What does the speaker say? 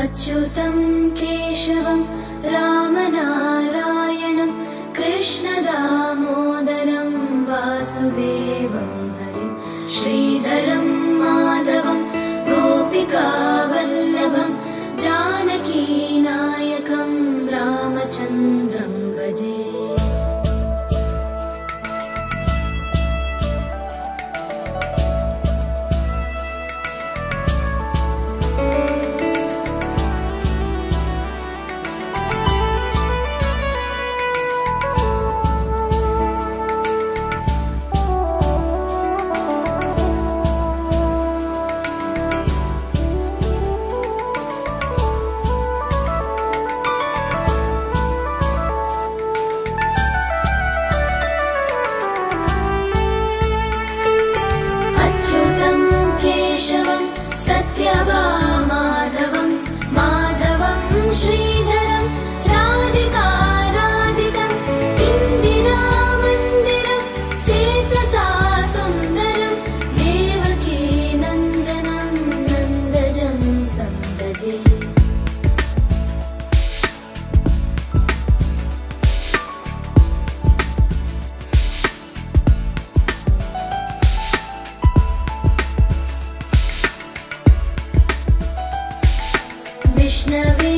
अच्युतं केशवं रामनारायणं कृष्णदामोदरं वासुदेवं हरिं श्रीधरं माधवं गोपिकावल्लभं जानकीनायकं रामचन्द्र Baba. कृष्ण वे